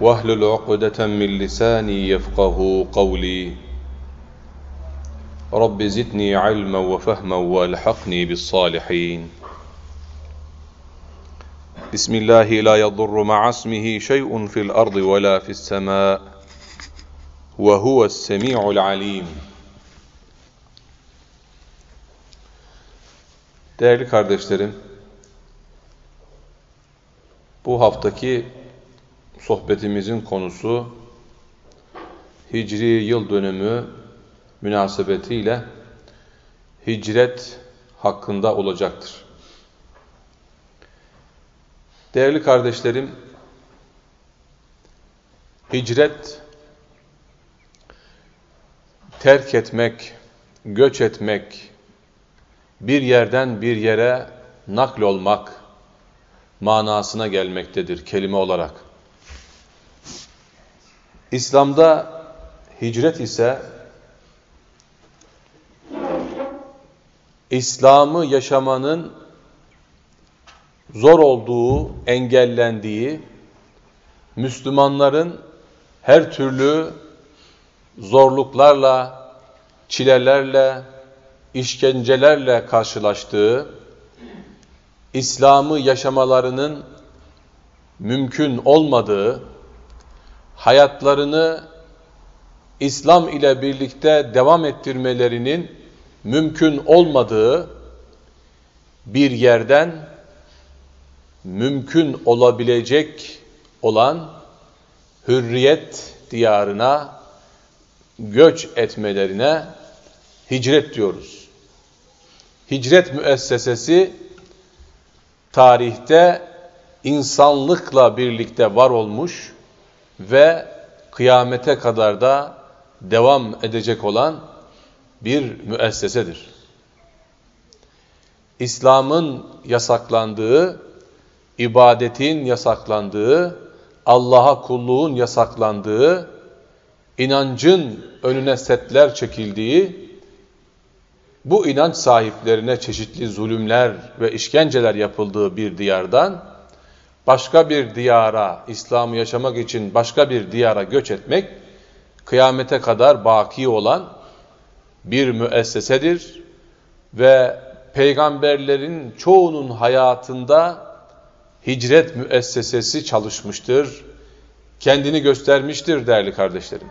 واهلل عقدة من لساني يفقه قولي. رب زدني علما وفهما والحقني بالصالحين. بسم الله لا يضر مع اسمه شيء في الأرض ولا في السماء وهو السميع العليم. Değerli kardeşlerim, bu haftaki sohbetimizin konusu Hicri yıl dönümü münasebetiyle hicret hakkında olacaktır. Değerli kardeşlerim, hicret terk etmek, göç etmek, bir yerden bir yere nakl olmak manasına gelmektedir kelime olarak. İslam'da hicret ise İslam'ı yaşamanın zor olduğu, engellendiği, Müslümanların her türlü zorluklarla, çilelerle, işkencelerle karşılaştığı, İslam'ı yaşamalarının mümkün olmadığı, hayatlarını İslam ile birlikte devam ettirmelerinin mümkün olmadığı bir yerden mümkün olabilecek olan hürriyet diyarına göç etmelerine hicret diyoruz. Hicret müessesesi tarihte insanlıkla birlikte var olmuş ve kıyamete kadar da devam edecek olan bir müessesedir. İslam'ın yasaklandığı, ibadetin yasaklandığı, Allah'a kulluğun yasaklandığı, inancın önüne setler çekildiği, bu inanç sahiplerine çeşitli zulümler ve işkenceler yapıldığı bir diyardan, başka bir diyara, İslam'ı yaşamak için başka bir diyara göç etmek, kıyamete kadar baki olan bir müessesedir ve peygamberlerin çoğunun hayatında hicret müessesesi çalışmıştır, kendini göstermiştir değerli kardeşlerim.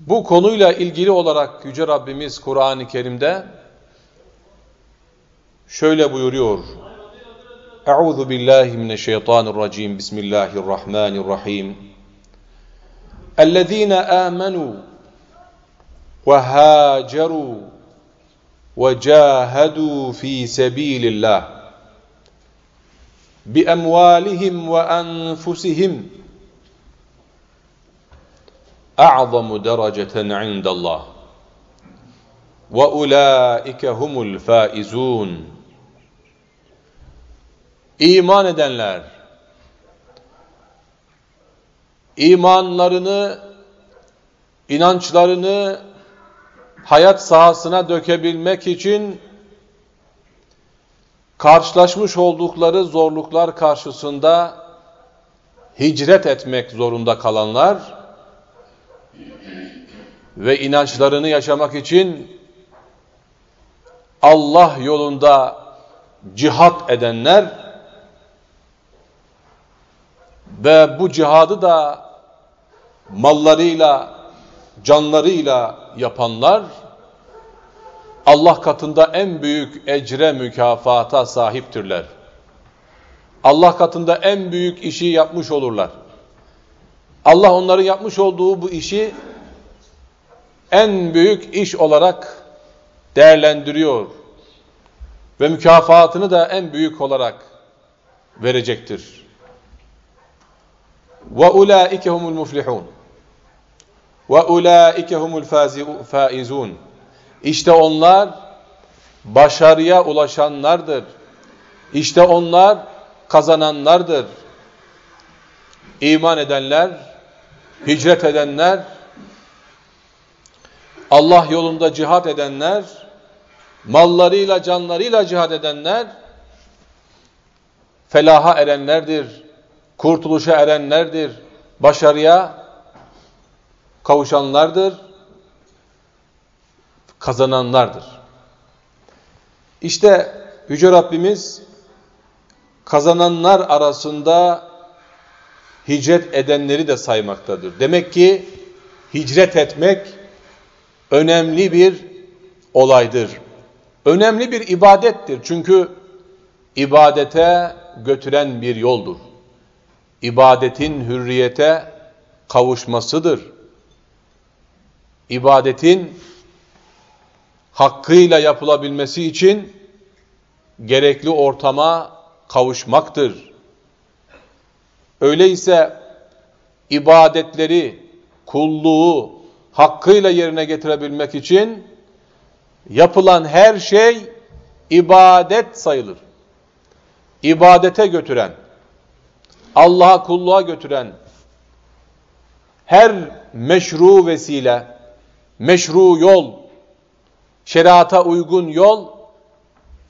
Bu konuyla ilgili olarak Yüce Rabbimiz Kur'an-ı Kerim'de şöyle buyuruyor. أعوذ بالله من الشيطان الرجيم. بسم الله الرحمن الرحيم. الذين آمنوا وهاجروا وجاهدوا في سبيل الله بأموالهم وأنفسهم أعظم درجة عند الله. وأولئك هم الفائزون. İman edenler imanlarını inançlarını hayat sahasına dökebilmek için karşılaşmış oldukları zorluklar karşısında hicret etmek zorunda kalanlar ve inançlarını yaşamak için Allah yolunda cihat edenler ve bu cihadı da mallarıyla, canlarıyla yapanlar Allah katında en büyük ecre mükafata sahiptirler. Allah katında en büyük işi yapmış olurlar. Allah onların yapmış olduğu bu işi en büyük iş olarak değerlendiriyor ve mükafatını da en büyük olarak verecektir. Ve ulaike humul muflihun. Ve ulaike humul. İşte onlar başarıya ulaşanlardır. İşte onlar kazananlardır. İman edenler, hicret edenler, Allah yolunda cihat edenler, mallarıyla canlarıyla cihat edenler, felaha erenlerdir, kurtuluşa erenlerdir, başarıya kavuşanlardır, kazananlardır. İşte Yüce Rabbimiz kazananlar arasında hicret edenleri de saymaktadır. Demek ki hicret etmek önemli bir olaydır. Önemli bir ibadettir. Çünkü ibadete götüren bir yoldur. İbadetin hürriyete kavuşmasıdır. İbadetin hakkıyla yapılabilmesi için gerekli ortama kavuşmaktır. Öyleyse ibadetleri, kulluğu hakkıyla yerine getirebilmek için yapılan her şey ibadet sayılır. İbadete götüren, Allah'a kulluğa götüren her meşru vesile, meşru yol, şeriata uygun yol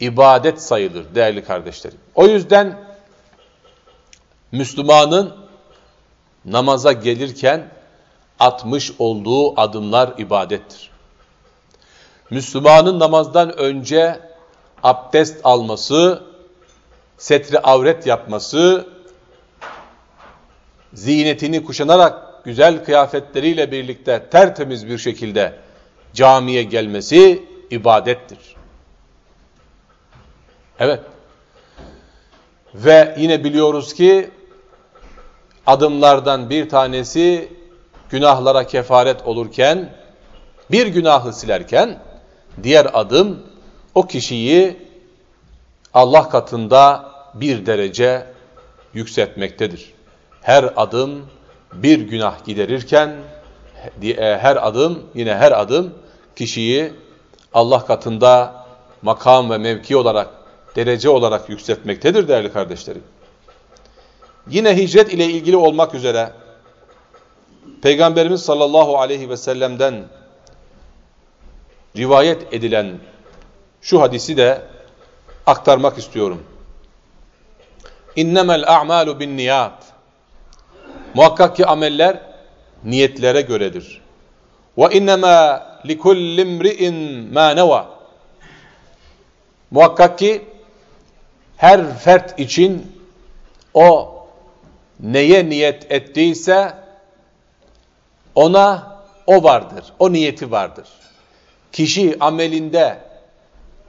ibadet sayılır değerli kardeşlerim. O yüzden Müslümanın namaza gelirken atmış olduğu adımlar ibadettir. Müslümanın namazdan önce abdest alması, setri avret yapması, ziynetini kuşanarak güzel kıyafetleriyle birlikte tertemiz bir şekilde camiye gelmesi ibadettir. Evet. Ve yine biliyoruz ki adımlardan bir tanesi günahlara kefaret olurken, bir günahı silerken, diğer adım o kişiyi Allah katında bir derece yükseltmektedir. Her adım bir günah giderirken, e, her adım, yine her adım kişiyi Allah katında makam ve mevki olarak, derece olarak yükseltmektedir değerli kardeşlerim. Yine hicret ile ilgili olmak üzere Peygamberimiz sallallahu aleyhi ve sellem'den rivayet edilen şu hadisi de aktarmak istiyorum. İnnemel a'malu bin niyat. Muhakkak ki ameller niyetlere göredir. Ve innema likullimri'in ma neva. Muhakkak ki her fert için o neye niyet ettiyse ona o vardır. O niyeti vardır. Kişi amelinde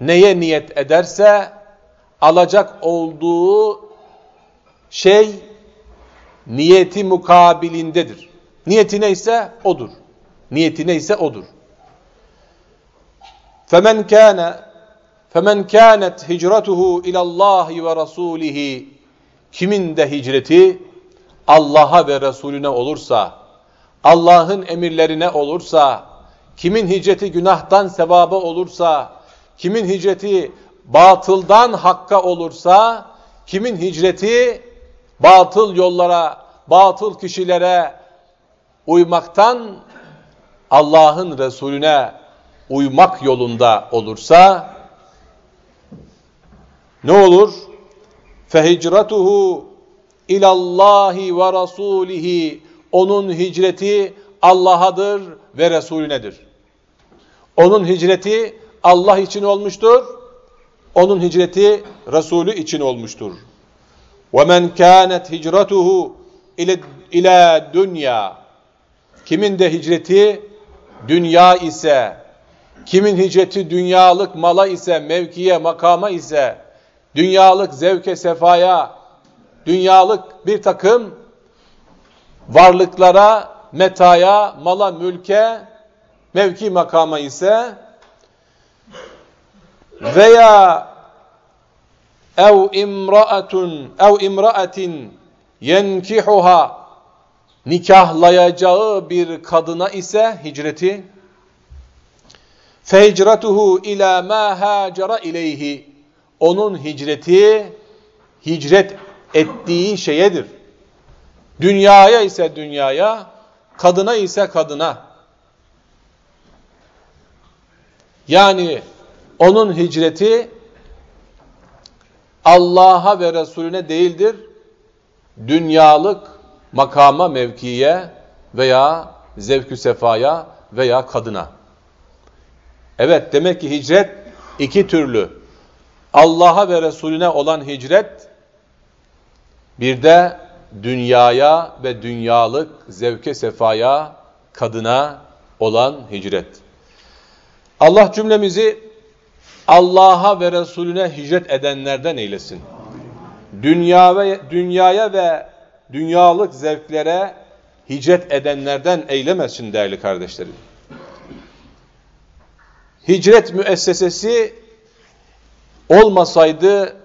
neye niyet ederse alacak olduğu şey niyeti mukabilindedir. Niyeti neyse odur. Niyeti neyse odur. فَمَنْ كَانَ فَمَنْ كَانَتْ هِجْرَتُهُ اِلَى اللّٰهِ وَرَسُولِهِ Kimin de hicreti Allah'a ve Resulüne olursa, Allah'ın emirlerine olursa, kimin hicreti günahtan sevaba olursa, kimin hicreti batıldan hakka olursa, kimin hicreti batıl yollara, batıl kişilere uymaktan Allah'ın Resulüne uymak yolunda olursa ne olur? Fehicratuhu ilallahi ve rasulihi onun hicreti Allah'adır ve Resulünedir. Onun hicreti Allah için olmuştur. Onun hicreti Resulü için olmuştur. وَمَنْ كَانَتْ هِجْرَتُهُ ila dünya. Kimin de hicreti dünya ise, kimin hicreti dünyalık mala ise, mevkiye, makama ise, dünyalık zevke, sefaya, dünyalık bir takım varlıklara, metaya, mala, mülke, mevki makama ise veya ev imraatun ev imraatin yenkihuha nikahlayacağı bir kadına ise hicreti fehicratuhu ila ma hacera ileyhi onun hicreti hicret ettiği şeyedir. Dünyaya ise dünyaya, kadına ise kadına. Yani onun hicreti Allah'a ve Resulüne değildir. Dünyalık makama, mevkiye veya zevkü sefaya veya kadına. Evet demek ki hicret iki türlü. Allah'a ve Resulüne olan hicret bir de dünyaya ve dünyalık zevke sefaya kadına olan hicret. Allah cümlemizi Allah'a ve Resulüne hicret edenlerden eylesin. Dünya ve dünyaya ve dünyalık zevklere hicret edenlerden eylemesin değerli kardeşlerim. Hicret müessesesi olmasaydı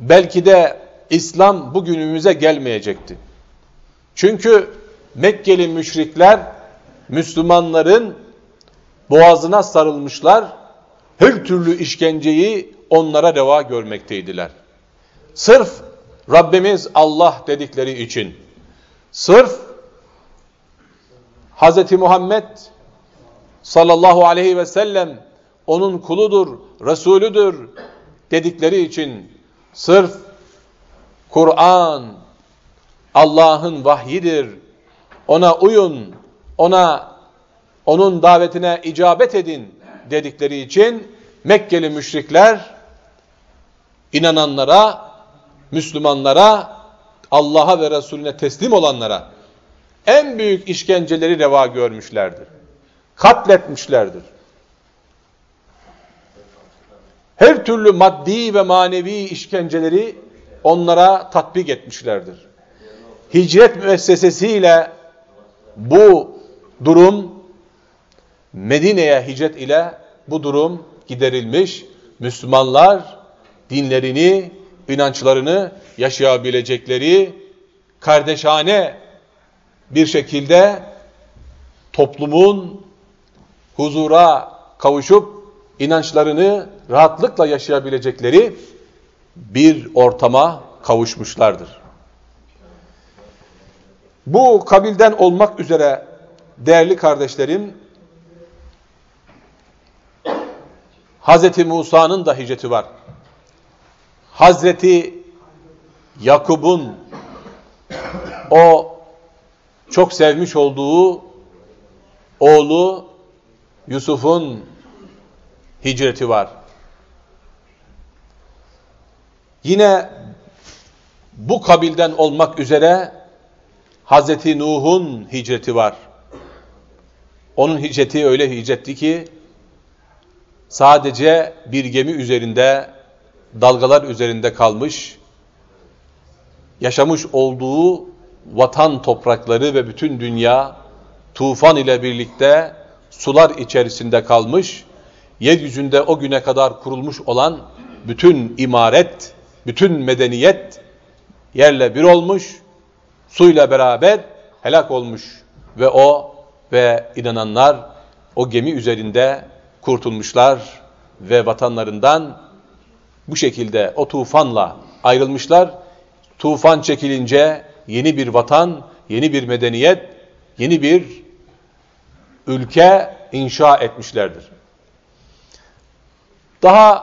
belki de İslam bugünümüze gelmeyecekti. Çünkü Mekkeli müşrikler Müslümanların boğazına sarılmışlar, her türlü işkenceyi onlara reva görmekteydiler. Sırf Rabbimiz Allah dedikleri için, sırf Hz. Muhammed sallallahu aleyhi ve sellem onun kuludur, Resulüdür dedikleri için, sırf Kur'an Allah'ın vahyidir, ona uyun, ona onun davetine icabet edin dedikleri için Mekkeli müşrikler inananlara, Müslümanlara, Allah'a ve Resulüne teslim olanlara en büyük işkenceleri reva görmüşlerdir. Katletmişlerdir. Her türlü maddi ve manevi işkenceleri onlara tatbik etmişlerdir. Hicret müessesesiyle bu durum Medine'ye hicret ile bu durum giderilmiş. Müslümanlar dinlerini, inançlarını yaşayabilecekleri kardeşane bir şekilde toplumun huzura kavuşup inançlarını rahatlıkla yaşayabilecekleri bir ortama kavuşmuşlardır. Bu kabilden olmak üzere değerli kardeşlerim, Hazreti Musa'nın da hicreti var. Hazreti Yakub'un o çok sevmiş olduğu oğlu Yusuf'un hicreti var. Yine bu kabilden olmak üzere Hazreti Nuh'un hicreti var. Onun hicreti öyle hicretti ki sadece bir gemi üzerinde, dalgalar üzerinde kalmış, yaşamış olduğu vatan toprakları ve bütün dünya tufan ile birlikte sular içerisinde kalmış, yeryüzünde o güne kadar kurulmuş olan bütün imaret, bütün medeniyet yerle bir olmuş, suyla beraber helak olmuş ve o ve inananlar o gemi üzerinde kurtulmuşlar ve vatanlarından bu şekilde o tufanla ayrılmışlar. Tufan çekilince yeni bir vatan, yeni bir medeniyet, yeni bir ülke inşa etmişlerdir. Daha